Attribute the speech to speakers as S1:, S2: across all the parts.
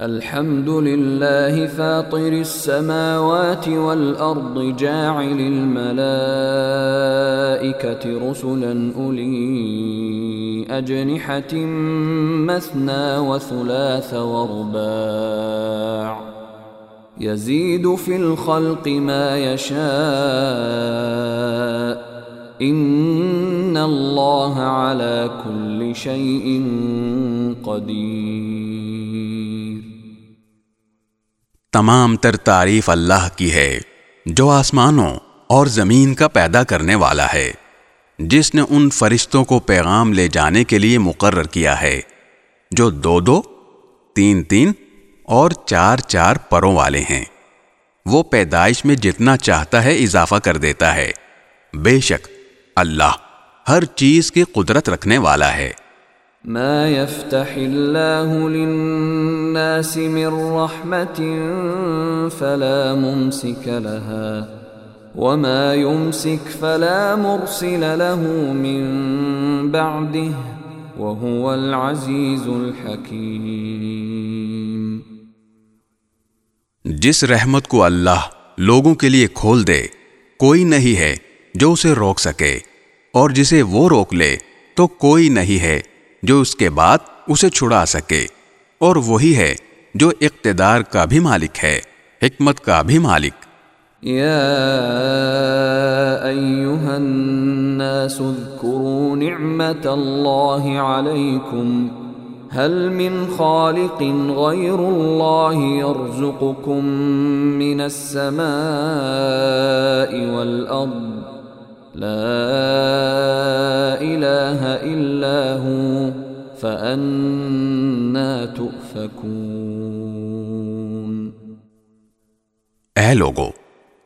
S1: الحمد لله فاطر السماوات والأرض جاعل الملائكة رسلا أولي أجنحة مثنى وثلاث ورباع يزيد في الخلق ما يشاء إن الله على كل شيء قدير
S2: تمام تر تعریف اللہ کی ہے، جو آسمانوں اور زمین کا پیدا کرنے والا ہے، جس نے ان فرشتوں کو پیغام لے جانے کے لیے مقرر کیا ہے، جو دو دو، تین تین اور چار چار پروں والے ہیں۔ وہ پیدائش میں جتنا چاہتا ہے اضافہ کر دیتا ہے۔ بے شک، اللہ ہر چیز کی قدرت رکھنے والا ہے۔
S1: ما يفتح الله للناس من رحمة فلا ممسك لها وما يمسك فلا مرسل له من بعده وهو العزيز الحكيم
S2: جس رحمت کو اللہ لوگوں کے لیے کھول دے، کوئی نہیں ہے جو اسے روک سکے، اور جسے وہ روک لے تو کوئی نہیں ہے جو اس کے بعد اسے چھڑا سکے۔ اور وہی ہے جو اقتدار کا بھی مالک ہے، حکمت کا بھی مالک۔
S1: یا ایوہا الناس اذکروا نعمت اللہ علیکم۔ هل من خالق غیر اللہ يرزقكم من السماء والأرض لا الہ الا ہوں فأنا
S2: اے لوگو،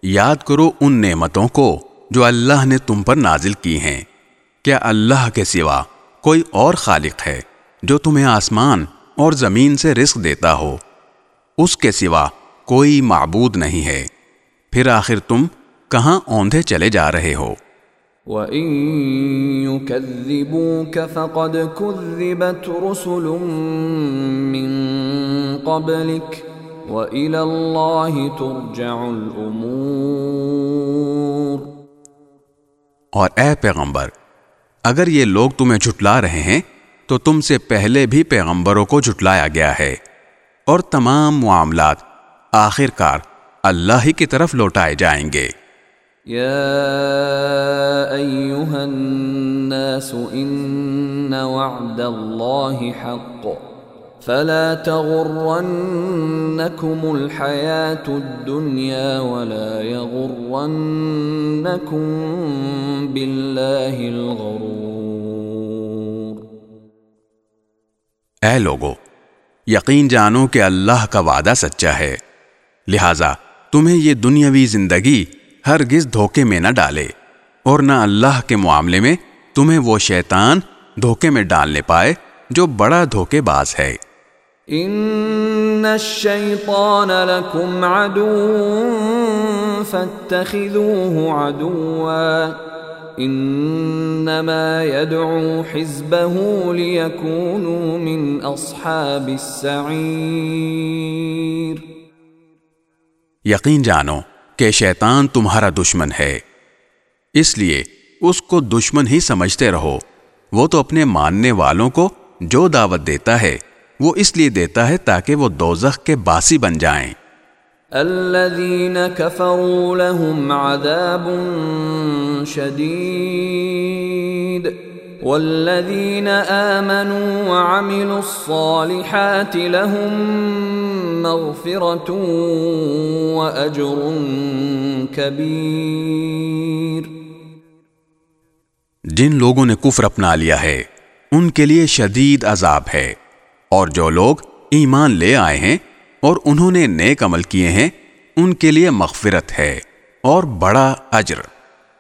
S2: یاد کرو ان نعمتوں کو جو اللہ نے تم پر نازل کی ہیں۔ کیا اللہ کے سوا کوئی اور خالق ہے جو تمہیں آسمان اور زمین سے رزق دیتا ہو؟ اس کے سوا کوئی معبود نہیں ہے۔ پھر آخر تم کہاں اوندھے چلے جا رہے ہو؟
S1: وَإِن يُكَذِّبُوكَ فَقَدْ كُذِّبَتْ رُسُلٌ مِّن قَبْلِكَ وَإِلَى اللَّهِ تُرْجَعُ الْأُمُورِ
S2: اور اے پیغمبر، اگر یہ لوگ تمہیں جھٹلا رہے ہیں، تو تم سے پہلے بھی پیغمبروں کو جھٹلایا گیا ہے۔ اور تمام معاملات آخر کار اللہ ہی کی طرف لوٹائے جائیں گے۔
S1: يا ايها الناس ان وعد الله حق فلا تغرنكم الحياه الدنيا ولا يغرنكم بالله الغرور
S2: اے لوگو، یقین جانو کہ اللہ کا وعدہ سچا ہے۔ لہذا تمہیں یہ دنیاوی زندگی ہرگز دھوکے میں نہ ڈالے اور نہ اللہ کے معاملے میں تمہیں وہ شیطان دھوکے میں ڈالنے پائے جو بڑا دھوکے باز ہے۔
S1: ان الشیطان لکم عدو فاتخذوه عدوا انما يدعو حزبه ليكونوا من اصحاب السعیر
S2: یقین جانو کہ شیطان تمہارا دشمن ہے۔ اس لیے اس کو دشمن ہی سمجھتے رہو۔ وہ تو اپنے ماننے والوں کو جو دعوت دیتا ہے، وہ اس لیے دیتا ہے تاکہ وہ دوزخ کے باسی بن جائیں۔
S1: الذين كفروا لهم عذاب شديد والذين آمنوا وعملوا الصالحات لهم مغفرة وأجر كبير.
S2: جن لوگوں نے کفر اپنا لیا ہے، ان کے لیے شدید عذاب ہے۔ اور جو لوگ ایمان لے آئے ہیں اور انہوں نے نیک عمل کیے ہیں، ان کے لیے مغفرت ہے اور بڑا اجر۔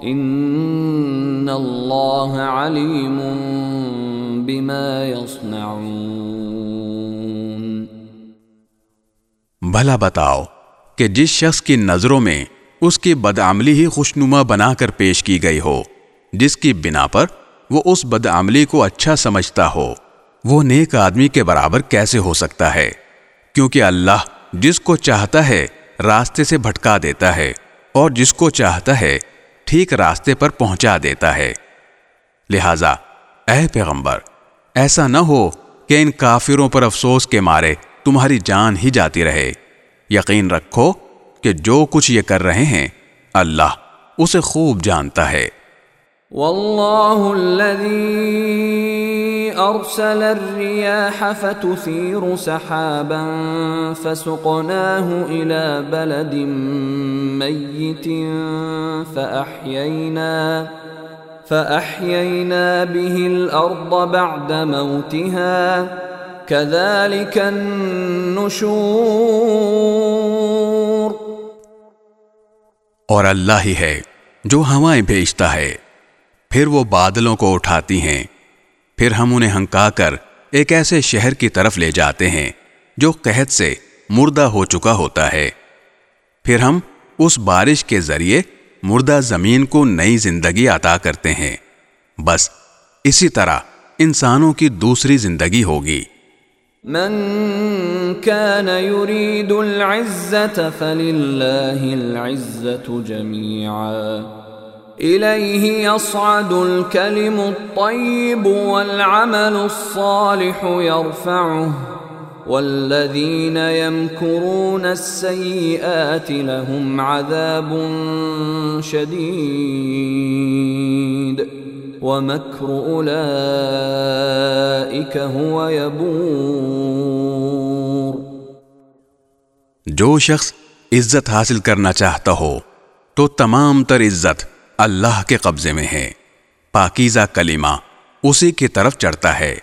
S1: ان اللہ علیم بما
S2: بھلا بتاؤ کہ جس شخص کی نظروں میں اس کی بدعملی ہی خوشنما بنا کر پیش کی گئی ہو، جس کی بنا پر وہ اس بدعملی کو اچھا سمجھتا ہو، وہ نیک آدمی کے برابر کیسے ہو سکتا ہے؟ کیونکہ اللہ جس کو چاہتا ہے، راستے سے بھٹکا دیتا ہے، اور جس کو چاہتا ہے ٹھیک راستے پر پہنچا دیتا ہے۔ لہذا، اے پیغمبر، ایسا نہ ہو کہ ان کافروں پر افسوس کے مارے تمہاری جان ہی جاتی رہے۔ یقین رکھو کہ جو کچھ یہ کر رہے ہیں، اللہ اسے خوب جانتا ہے۔
S1: واللہ الذي ارسل الرياح فتثير سحابا فسقناه الى بلد ميت فاحيينا فاحيينا به الارض بعد موتها كذلك النشور
S2: اور اللہ ہی ہے جو ہوائیں بھیجتا ہے۔ پھر وہ بادلوں کو اٹھاتی ہیں۔ پھر ہم انہیں ہنکا کر ایک ایسے شہر کی طرف لے جاتے ہیں جو قحط سے مردہ ہو چکا ہوتا ہے۔ پھر ہم اس بارش کے ذریعے مردہ زمین کو نئی زندگی عطا کرتے ہیں۔ بس اسی طرح انسانوں کی دوسری زندگی ہوگی۔
S1: من كان يريد العزة فلله العزة جميعا۔ إليه يصعد الكلم الطيب والعمل الصالح يرفعه، والذين يمكرون السيئات لهم عذاب شديد، ومكر أولئك هو يبور.
S2: جو شخص عزت حاصل کرنا چاہتا ہو، تو تمام تر عزت اللہ کے قبضے میں ہے۔ پاکیزہ کلمہ اسی کی طرف چڑھتا ہے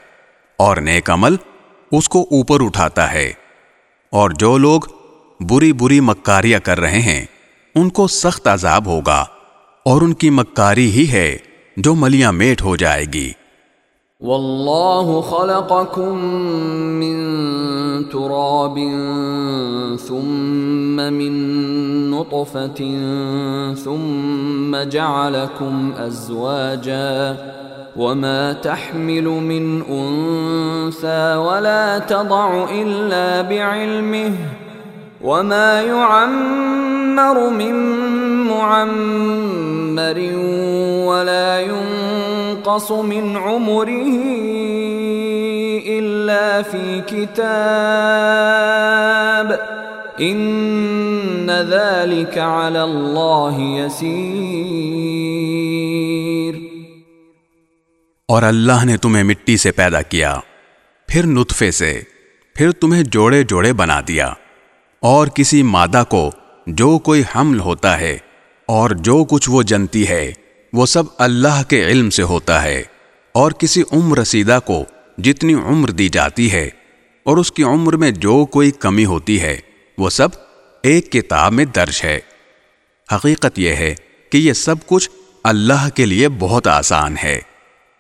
S2: اور نیک عمل اس کو اوپر اٹھاتا ہے۔ اور جو لوگ بری بری مکاریاں کر رہے ہیں، ان کو سخت عذاب ہوگا اور ان کی مکاری ہی ہے جو ملیاں میٹ ہو جائے گی۔
S1: واللہ خلقکم من تراب ثم من نطفة ثم جعلكم أزواجا وما تحمل من أنثى ولا تضع إلا بعلمه وما يعمر من معمر ولا ينقص من عمره إلا في كتاب. إن ذلك على الله يسير.
S2: اور اللہ نے تمہیں مٹی سے پیدا کیا، پھر نطفے سے، پھر تمہیں جوڑے جوڑے بنا دیا، اور کسی مادہ کو جو کوئی حمل ہوتا ہے، اور جو کچھ وہ جنتی ہے وہ سب اللہ کے علم سے ہوتا ہے اور کسی عمر رسیدہ کو جتنی عمر دی جاتی ہے اور اس کی عمر میں جو کوئی کمی ہوتی ہے، وہ سب ایک کتاب میں درج ہے۔ حقیقت یہ ہے کہ یہ سب کچھ اللہ کے لیے بہت آسان ہے۔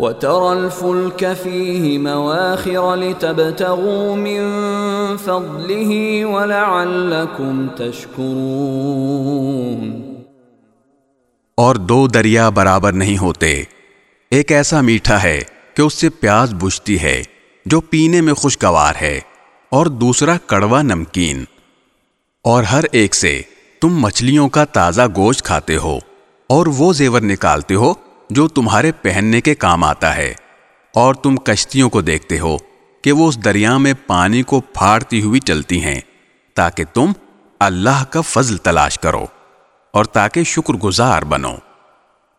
S1: وترى الفلك فيه مواخر لتبتغوا من فضله ولعلكم تشكرون.
S2: اور دو دریا برابر نہیں ہوتے، ایک ایسا میٹھا ہے کہ اس سے پیاز بجھتی ہے، جو پینے میں خوشگوار ہے، اور دوسرا کڑوا نمکین۔ اور ہر ایک سے تم مچھلیوں کا تازہ گوشت کھاتے ہو، اور وہ زیور نکالتے ہو جو تمہارے پہننے کے کام آتا ہے، اور تم کشتیوں کو دیکھتے ہو کہ وہ اس دریا میں پانی کو پھاڑتی ہوئی چلتی ہیں، تاکہ تم اللہ کا فضل تلاش کرو اور تاکہ شکر گزار بنو۔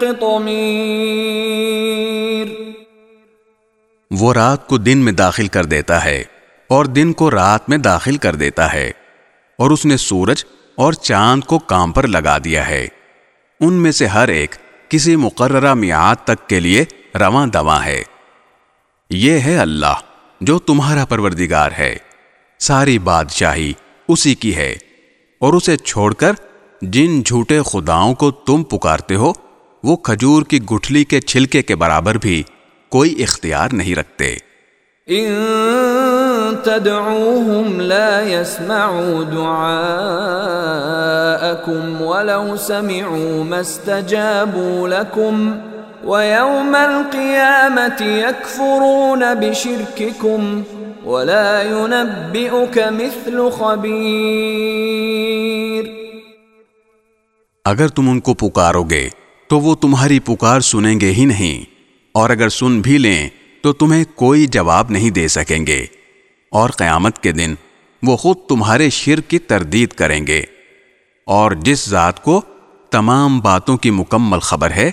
S1: قطمير
S2: وہ رات کو دن میں داخل کر دیتا ہے اور دن کو رات میں داخل کر دیتا ہے اور اس نے سورج اور چاند کو کام پر لگا دیا ہے۔ ان میں سے ہر ایک کسی مقررہ میعاد تک کے لیے رواں دواں ہے۔ یہ ہے اللہ جو تمہارا پروردگار ہے۔ ساری بادشاہی اسی کی ہے اور اسے چھوڑ کر جن جھوٹے خداؤں کو تم پکارتے ہو وہ کھجور کی گٹھلی کے چھلکے کے برابر بھی کوئی اختیار نہیں رکھتے۔
S1: ان تدعوهم لا يسمعوا دعاءكم ولو سمعوا ما استجابوا لكم ويوم القيامة يكفرون بشرككم ولا ينبئك مثل خبير
S2: اگر تم ان کو پکارو گے تو وہ تمہاری پکار سنیں گے ہی نہیں، اور اگر سن بھی لیں تو تمہیں کوئی جواب نہیں دے سکیں گے۔ اور قیامت کے دن وہ خود تمہارے شر کی تردید کریں گے۔ اور جس ذات کو تمام باتوں کی مکمل خبر ہے،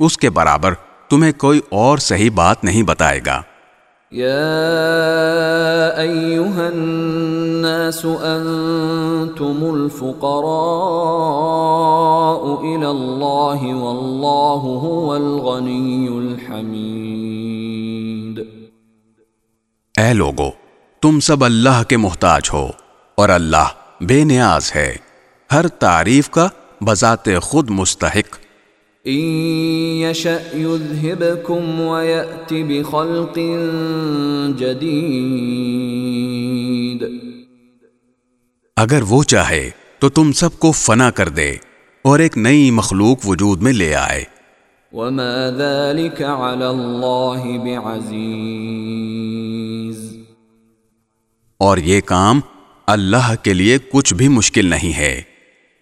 S2: اس کے برابر تمہیں کوئی اور صحیح بات نہیں بتائے گا۔
S1: يا ايها الناس انتم الفقراء الى الله والله هو الغني الحميد۔
S2: اے لوگو، تم سب اللہ کے محتاج ہو اور اللہ بے نیاز ہے۔ ہر تعریف کا بذات خود مستحق۔
S1: بخلق جدید
S2: اگر وہ چاہے تو تم سب کو فنا کر دے اور ایک نئی مخلوق وجود میں لے آئے۔
S1: وما ذلك على الله بعزيز۔
S2: اور یہ کام اللہ کے لیے کچھ بھی مشکل نہیں ہے۔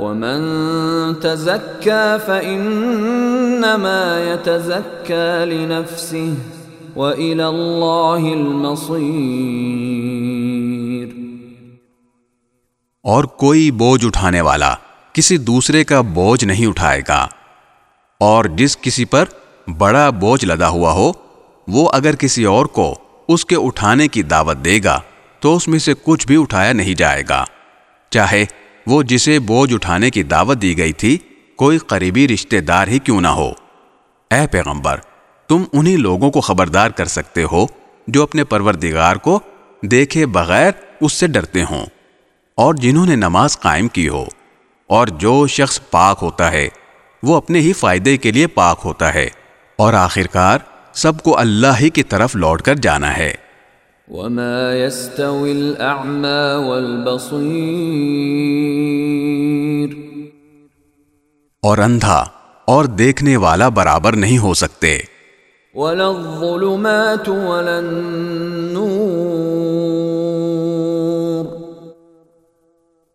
S1: ومن تزكى فإنما يتزكى لنفسه وإلى الله المصير.
S2: اور کوئی بوجھ اٹھانے والا کسی دوسرے کا بوجھ نہیں اٹھائے گا، اور جس کسی پر بڑا بوجھ لدا ہوا ہو، وہ اگر کسی اور کو اس کے اٹھانے کی دعوت دے گا، تو اس میں سے کچھ بھی اٹھایا نہیں جائے گا، چاہے وہ جسے بوجھ اٹھانے کی دعوت دی گئی تھی، کوئی قریبی رشتہ دار ہی کیوں نہ ہو۔ اے پیغمبر، تم انہی لوگوں کو خبردار کر سکتے ہو جو اپنے پروردگار کو دیکھے بغیر اس سے ڈرتے ہوں، اور جنہوں نے نماز قائم کی ہو۔ اور جو شخص پاک ہوتا ہے، وہ اپنے ہی فائدے کے لیے پاک ہوتا ہے۔ اور آخرکار، سب کو اللہ ہی کی طرف لوٹ کر جانا ہے۔
S1: وما يستوي الأعمى والبصير
S2: اور اندھا اور دیکھنے والا برابر نہیں ہو سکتے۔
S1: ولا الظلمات ولا النور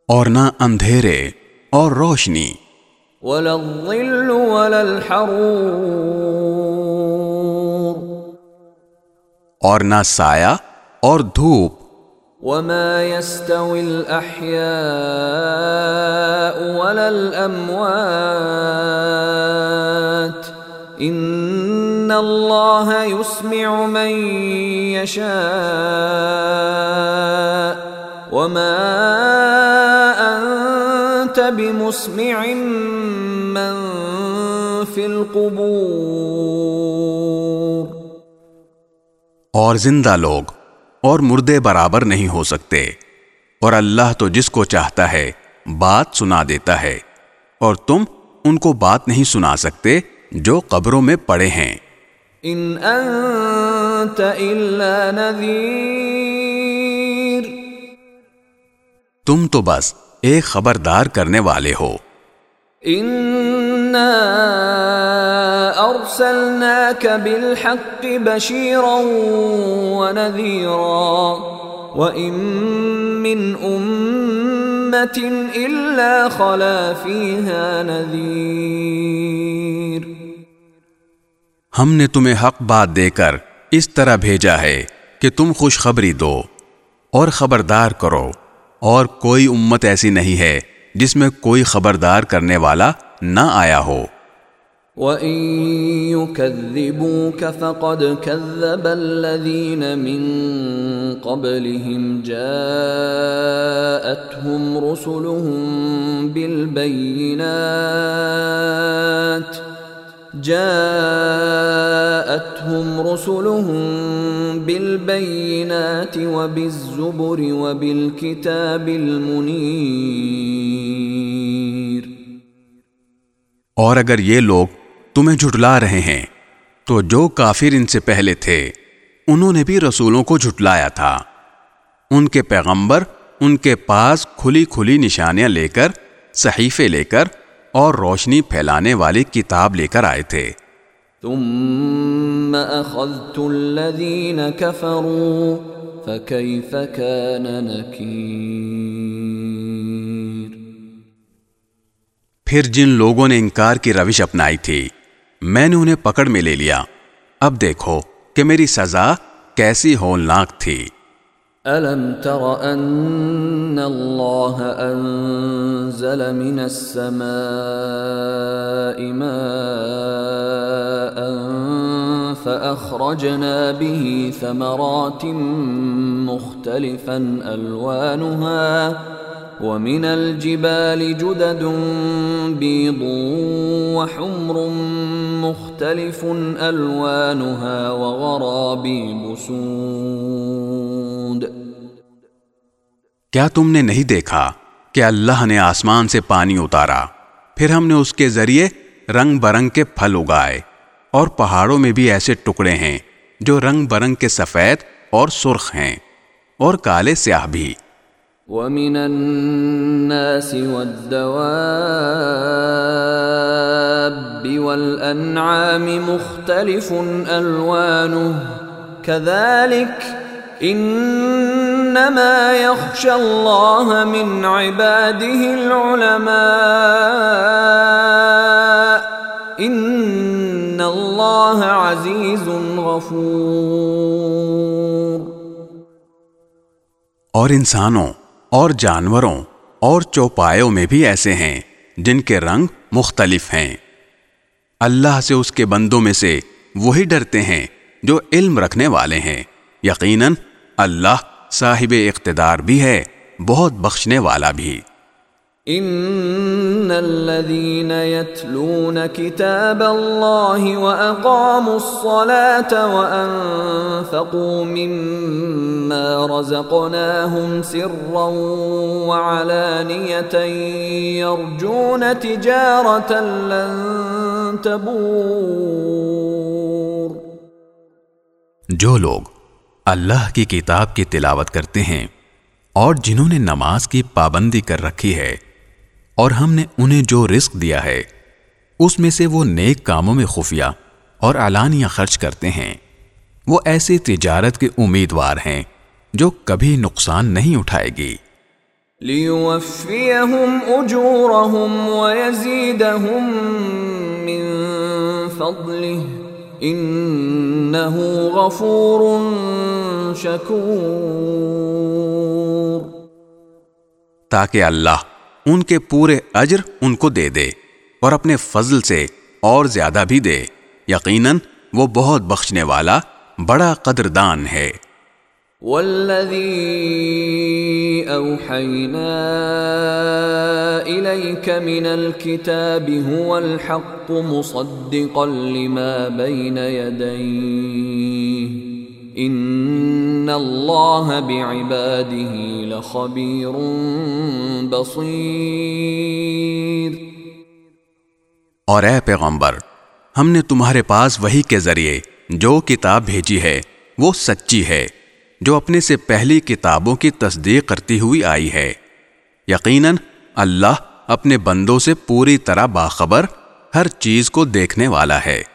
S2: اور نہ اندھیرے اور روشنی۔
S1: ولا الظل ولا الحرور
S2: اور نہ سایہ اور دھوپ۔
S1: وما يستوي الأحياء ولا الأموات إن الله يسمع من يشاء وما أنت بمسمع من في القبور
S2: اور زندہ لوگ۔ اور مردے برابر نہیں ہو سکتے۔ اور اللہ تو جس کو چاہتا ہے بات سنا دیتا ہے۔ اور تم ان کو بات نہیں سنا سکتے جو قبروں میں پڑے ہیں۔
S1: ان انت الا نذیر۔
S2: تم تو بس ایک خبردار کرنے والے ہو۔
S1: ارسلناك بالحق بشيرا ونذيرا وان من امه الا خلا فيها نذير
S2: ہم نے تمہیں حق بات دے کر اس طرح بھیجا ہے کہ تم خوشخبری دو اور خبردار کرو اور کوئی امت ایسی نہیں ہے جس میں کوئی خبردار کرنے والا نہ آیا ہو۔
S1: وَإِن يُكَذِّبُوكَ فَقَدْ كَذَّبَ الَّذِينَ مِن قَبْلِهِمْ جَاءَتْهُمْ رُسُلُهُم بِالْبَيِّنَاتِ جاءتهم رسلهم بالبينات وبالزبر وبالكتاب المنير
S2: اور اگر یہ لوگ تمہیں جھٹلا رہے ہیں، تو جو کافر ان سے پہلے تھے، انہوں نے بھی رسولوں کو جھٹلایا تھا۔ ان کے پیغمبر ان کے پاس کھلی کھلی نشانیاں لے کر، صحیفے لے کر اور روشنی پھیلانے والی کتاب لے کر آئے تھے۔
S1: ثم اخذت الذين كفروا، فكيف كان نكير؟
S2: پھر جن لوگوں نے انکار کی روش اپنائی تھی، میں نے انہیں پکڑ میں لے لیا۔ اب دیکھو کہ میری سزا کیسی ہولناک تھی۔
S1: ألم تر أن الله أنزل من السماء ماء فأخرجنا به ثمرات مختلفا ألوانها ومن الجبال جدد بيض وحمر مختلف ألوانها وغرابيب سود.
S2: کیا تم نے نہیں دیکھا کہ اللہ نے آسمان سے پانی اتارا؟ پھر ہم نے اس کے ذریعے رنگ برنگ کے پھل اگائے، اور پہاڑوں میں بھی ایسے ٹکڑے ہیں جو رنگ برنگ کے سفید اور سرخ ہیں، اور کالے سیاہ بھی۔
S1: ومن الناس والدواب والأنعام مختلف ألوانه. كذلك إنما يخشى الله من عباده العلماء. إن الله عزيز غفور.
S2: اور انسانوں اور جانوروں اور چوپایوں میں بھی ایسے ہیں جن کے رنگ مختلف ہیں۔ اللہ سے اس کے بندوں میں سے وہی ڈرتے ہیں جو علم رکھنے والے ہیں۔ یقیناً اللہ صاحب اقتدار بھی ہے، بہت بخشنے والا بھی۔
S1: ان الذين يتلون كتاب الله واقاموا الصلاه وانفقوا مما رزقناهم سرا وعلانيه يرجون تجاره لن تبور
S2: جو لوگ اللہ کی کتاب کی تلاوت کرتے ہیں اور جنہوں نے نماز کی پابندی کر رکھی ہے اور ہم نے انہیں جو رزق دیا ہے اس میں سے وہ نیک کاموں میں خفیہ اور علانیہ خرچ کرتے ہیں۔ وہ ایسی تجارت کے امیدوار ہیں جو کبھی نقصان نہیں اٹھائے گی۔
S1: ليوفيهم أجورهم ويزيدهم من فضله انه غفور شکور
S2: تاکہ اللہ ان کے پورے اجر ان کو دے دے اور اپنے فضل سے اور زیادہ بھی دے۔ یقیناً وہ بہت بخشنے والا بڑا قدردان ہے۔
S1: والذي اوحينا اليك من الكتاب هو الحق مصدقا لما بين يديه ان الله بعباده لخبير بصير۔
S2: اور اے پیغمبر، ہم نے تمہارے پاس وہی کے ذریعے جو کتاب بھیجی ہے، وہ سچی ہے، جو اپنے سے پہلی کتابوں کی تصدیق کرتی ہوئی آئی ہے۔ یقیناً اللہ اپنے بندوں سے پوری طرح باخبر ہر چیز کو دیکھنے والا ہے۔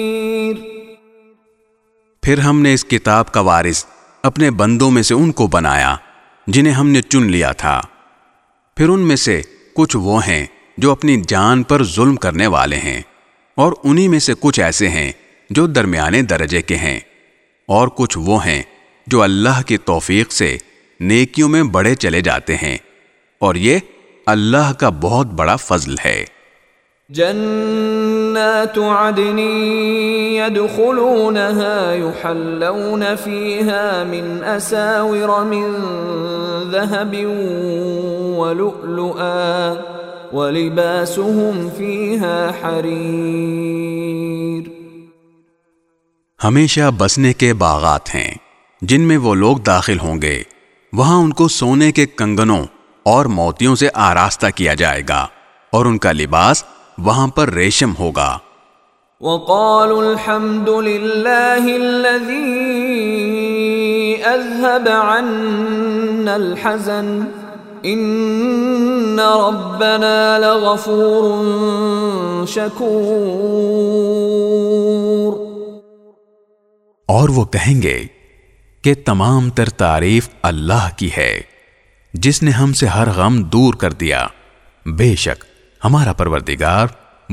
S2: پھر ہم نے اس کتاب کا وارث اپنے بندوں میں سے ان کو بنایا، جنہیں ہم نے چن لیا تھا۔ پھر ان میں سے کچھ وہ ہیں جو اپنی جان پر ظلم کرنے والے ہیں، اور انہی میں سے کچھ ایسے ہیں جو درمیانے درجے کے ہیں، اور کچھ وہ ہیں جو اللہ کی توفیق سے نیکیوں میں بڑے چلے جاتے ہیں۔ اور یہ اللہ کا بہت بڑا فضل ہے۔
S1: جنات عدن يدخلونها يحلون فيها من أساور من ذهب ولؤلؤا ولباسهم فيها حرير
S2: ہمیشہ بسنے کے باغات ہیں جن میں وہ لوگ داخل ہوں گے۔ وہاں ان کو سونے کے کنگنوں اور موتیوں سے آراستہ کیا جائے گا اور ان کا لباس وہاں پر ریشم ہوگا۔
S1: وقالوا الحمد لله الذي أذهب عنا الحزن إن ربنا لغفور شكور۔
S2: اور وہ کہیں گے کہ تمام تر تعریف اللہ کی ہے جس نے ہم سے ہر غم دور کر دیا۔ بے شک ہمارا پروردگار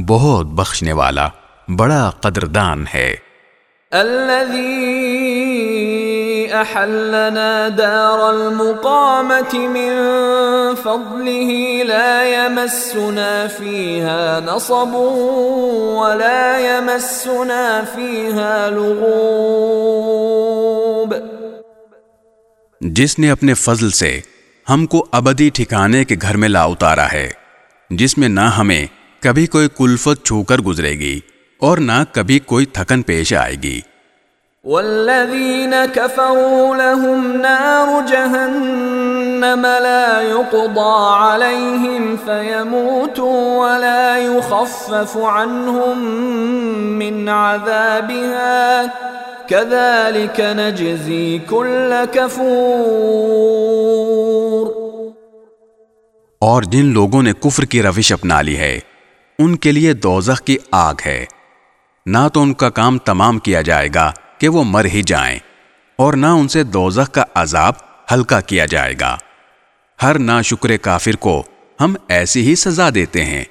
S2: بہت بخشنے والا بڑا قدردان ہے۔
S1: الذي احلنا دار المقامة من فضله لا يمسنا فيها نصب ولا يمسنا فيها لغوب۔
S2: جس نے اپنے فضل سے ہم کو ابدی ٹھکانے کے گھر میں لا اتارا ہے۔ جس میں نہ ہمیں کبھی کوئی کلفت چھو کر گزرے گی اور نہ کبھی کوئی تھکن پیش آئے گی۔
S1: والذين كفروا لهم نار جهنم لا يقضى عليهم فيموتوا ولا يخفف عنهم من عذابها كذلك نجزي كل كفور
S2: اور جن لوگوں نے کفر کی روش اپنا لی ہے، ان کے لیے دوزخ کی آگ ہے۔ نہ تو ان کا کام تمام کیا جائے گا کہ وہ مر ہی جائیں، اور نہ ان سے دوزخ کا عذاب ہلکا کیا جائے گا۔ ہر نا شکر کافر کو ہم ایسی ہی سزا دیتے ہیں۔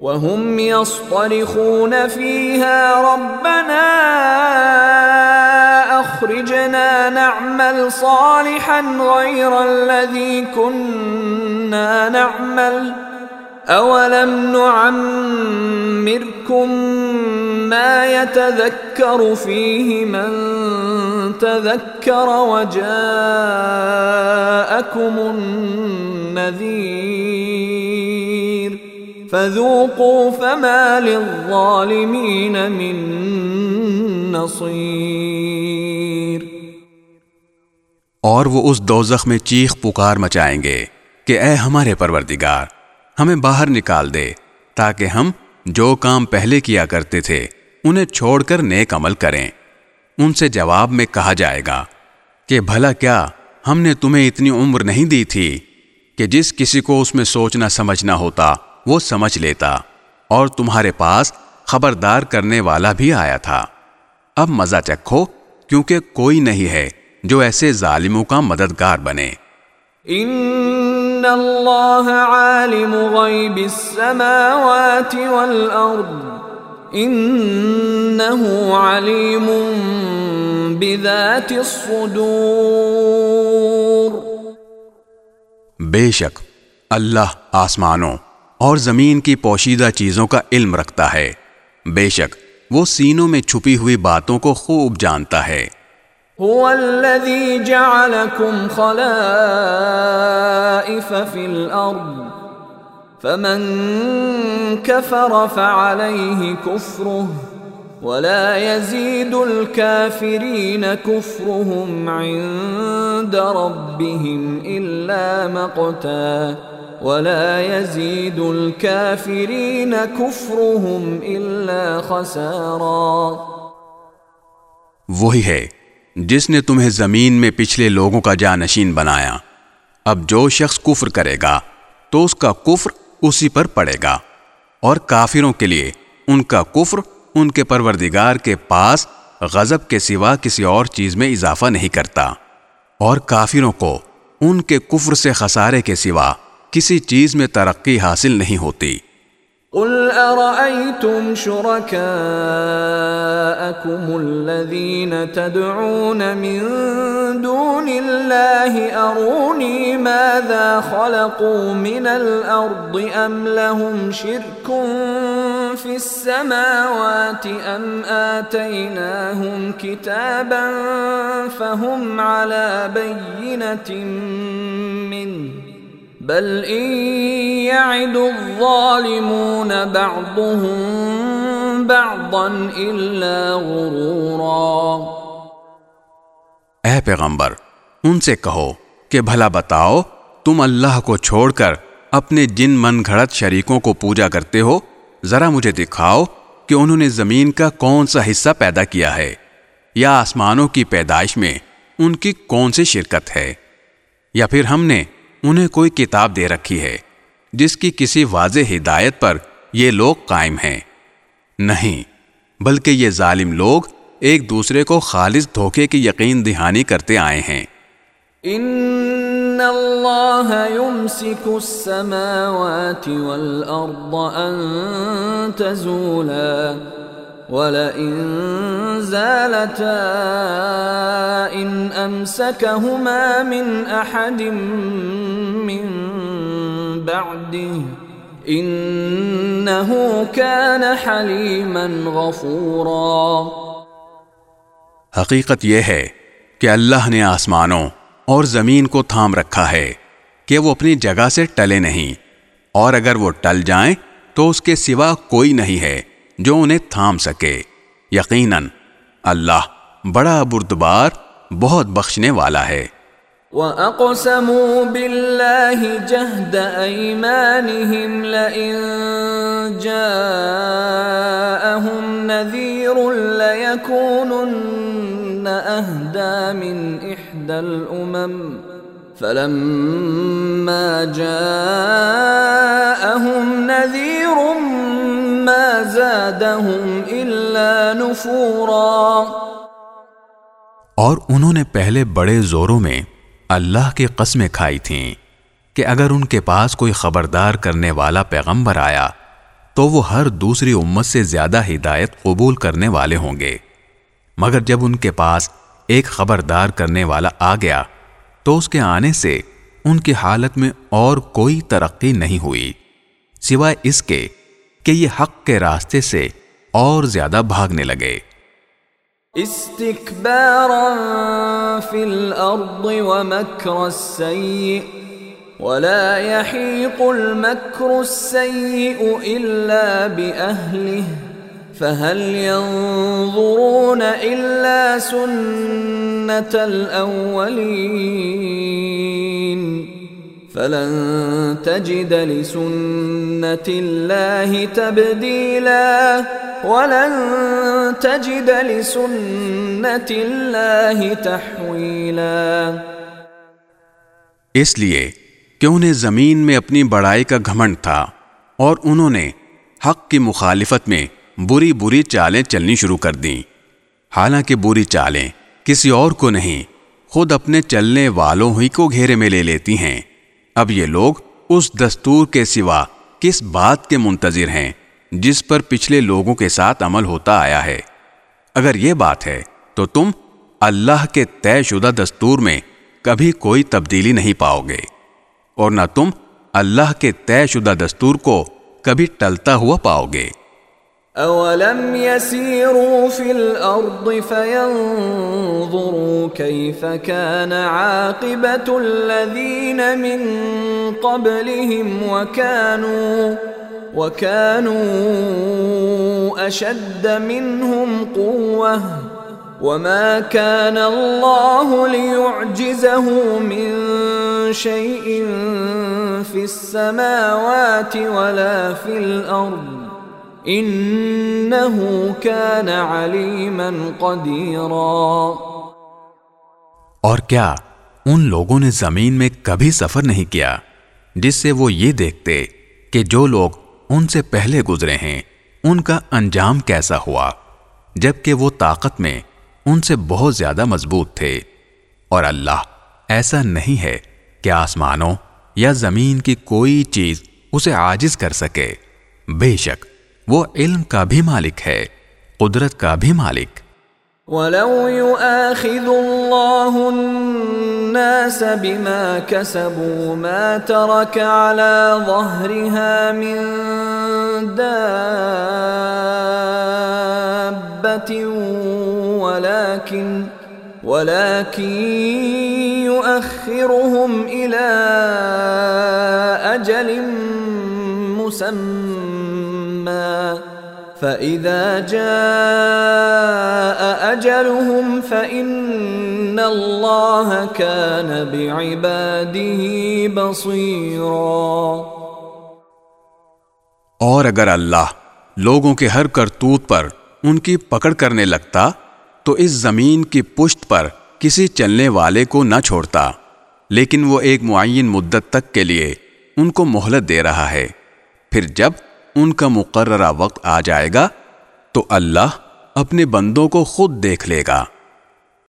S1: وهم يصطرخون فيها ربنا اخرجنا نعمل صالحا غير الذي كنا نعمل. اولم نعمركم ما يتذكر فيه من تذكر وجاءكم النذير. فذوقوا فما للظالمين من نصير۔
S2: اور وہ اس دوزخ میں چیخ پکار مچائیں گے کہ اے ہمارے پروردگار، ہمیں باہر نکال دے تاکہ ہم جو کام پہلے کیا کرتے تھے، انہیں چھوڑ کر نیک عمل کریں۔ ان سے جواب میں کہا جائے گا کہ بھلا کیا ہم نے تمہیں اتنی عمر نہیں دی تھی کہ جس کسی کو اس میں سوچنا سمجھنا ہوتا وہ سمجھ لیتا اور تمہارے پاس خبردار کرنے والا بھی آیا تھا۔ اب مزہ چکھو کیونکہ کوئی نہیں ہے جو ایسے ظالموں کا مددگار بنے۔
S1: ان اللہ عالم غیب السماوات والارض۔ انہو علیم بذات الصدور۔
S2: بے شک اللہ آسمانوں اور زمین کی پوشیدہ چیزوں کا علم رکھتا ہے۔ بے شک، وہ سینوں میں چھپی ہوئی باتوں کو خوب جانتا ہے۔
S1: هو الذي جعلكم خلائف في الأرض، فمن كفر فعليه كفره، ولا يزيد الكافرين كفرهم عند ربهم إلا مقتا۔ ولا يزيد الكافرين كفرهم إلا خسارا.
S2: وہی ہے، جس نے تمہیں زمین میں پچھلے لوگوں کا جانشین بنایا۔ اب جو شخص کفر کرے گا، تو اس کا کفر اسی پر پڑے گا۔ اور کافروں کے لیے ان کا کفر ان کے پروردگار کے پاس غضب کے سوا کسی اور چیز میں اضافہ نہیں کرتا۔ اور کافروں کو ان کے کفر سے خسارے کے سوا کسی چیز میں ترقی حاصل نہیں ہوتی۔
S1: قل أرأيتم شركاءكم الذين تدعون من دون الله أروني ماذا خلقوا من الأرض أم لهم شرك في السماوات أم آتيناهم كتابا فهم على بينة منه بل يعد الظالمون بعضهم بعضا غرورا.
S2: اے پیغمبر، ان سے کہو کہ بھلا بتاؤ، تم اللہ کو چھوڑ کر اپنے جن من گھڑت شریکوں کو پوجا کرتے ہو، ذرا مجھے دکھاؤ کہ انہوں نے زمین کا کون سا حصہ پیدا کیا ہے، یا آسمانوں کی پیدائش میں ان کی کون سی شرکت ہے، یا پھر ہم نے انہیں کوئی کتاب دے رکھی ہے، جس کی کسی واضح ہدایت پر یہ لوگ قائم ہیں۔ نہیں، بلکہ یہ ظالم لوگ ایک دوسرے کو خالص دھوکے کی یقین دہانی کرتے آئے ہیں۔
S1: ان اللہ يمسك السماوات والارض ان تزولا۔ وَلَئِن زَالَتَا إِنْ أَمْسَكَهُمَا مِنْ أَحَدٍ مِّن بَعْدِهِ إِنَّهُ كَانَ حَلِيمًا غَفُورًا
S2: حقیقت یہ ہے کہ اللہ نے آسمانوں اور زمین کو تھام رکھا ہے کہ وہ اپنی جگہ سے ٹلے نہیں اور اگر وہ ٹل جائیں تو اس کے سوا کوئی نہیں ہے۔ جو انہیں تھام سکے۔ یقیناً اللہ بڑا بردبار، بہت بخشنے والا ہے۔
S1: وَأَقْسَمُوا بِاللَّهِ جَهْدَ أَيْمَانِهِمْ لَئِن جَاءَهُمْ نَذِيرٌ لَيَكُونُنَّ أَهْدَى مِنْ إِحْدَى الْأُمَمِ فَلَمَّا جَاءَهُمْ نَذِيرٌ
S2: اور انہوں نے پہلے بڑے زوروں میں اللہ کی قسمیں کھائی تھیں کہ اگر ان کے پاس کوئی خبردار کرنے والا پیغمبر آیا، تو وہ ہر دوسری امت سے زیادہ ہدایت قبول کرنے والے ہوں گے۔ مگر جب ان کے پاس ایک خبردار کرنے والا آ گیا، تو اس کے آنے سے ان کی حالت میں اور کوئی ترقی نہیں ہوئی، سوائے اس کے کہ یہ حق کے راستے سے اور زیادہ بھاگنے لگے۔
S1: استکبارا فی الارض ومکر السیئ ولا يحيق المكر السيء إلا بأهله، فهل ينظرون إلا سنة الأولين؟ فلن تجد لسنة الله تبديلا ولن تجد لسنة الله تحويلا
S2: اس لیے کہ انہیں زمین میں اپنی بڑائی کا گھمنڈ تھا اور انہوں نے حق کی مخالفت میں بری بری چالیں چلنی شروع کر دیں۔ حالانکہ بری چالیں کسی اور کو نہیں، خود اپنے چلنے والوں ہی کو گھیرے میں لے لیتی ہیں۔ اب یہ لوگ اس دستور کے سوا کس بات کے منتظر ہیں جس پر پچھلے لوگوں کے ساتھ عمل ہوتا آیا ہے۔ اگر یہ بات ہے، تو تم اللہ کے طے شدہ دستور میں کبھی کوئی تبدیلی نہیں پاؤ گے۔ اور نہ تم اللہ کے طے شدہ دستور کو کبھی ٹلتا ہوا پاؤ گے۔
S1: اولم يسيروا في الارض فينظروا كيف كان عاقبه الذين من قبلهم وكانوا وكانوا اشد منهم قوه وما كان الله ليعجزه من شيء في السماوات ولا في الارض
S2: اور کیا ان لوگوں نے زمین میں کبھی سفر نہیں کیا جس سے وہ یہ دیکھتے کہ جو لوگ ان سے پہلے گزرے ہیں، ان کا انجام کیسا ہوا، جبکہ وہ طاقت میں ان سے بہت زیادہ مضبوط تھے۔ اور اللہ ایسا نہیں ہے کہ آسمانوں یا زمین کی کوئی چیز اسے عاجز کر سکے۔ بے شک وہ علم کا بھی مالک ہے، قدرت کا بھی مالک۔
S1: ولو يؤاخذ الله الناس بما كسبوا ما ترك على ظهرها من دابة ولكن ولكن يؤخرهم إلى أجل مسمى فَإِذَا جَاءَ أَجَلُهُمْ فَإِنَّ اللَّهَ كَانَ بِعِبَادِهِ بَصِيرًا.
S2: اور اگر اللہ لوگوں کے ہر کرتوت پر ان کی پکڑ کرنے لگتا، تو اس زمین کی پشت پر کسی چلنے والے کو نہ چھوڑتا، لیکن وہ ایک معین مدت تک کے لیے ان کو مہلت دے رہا ہے۔ پھر جب ان کا مقررہ وقت آ جائے گا تو اللہ اپنے بندوں کو خود دیکھ لے گا۔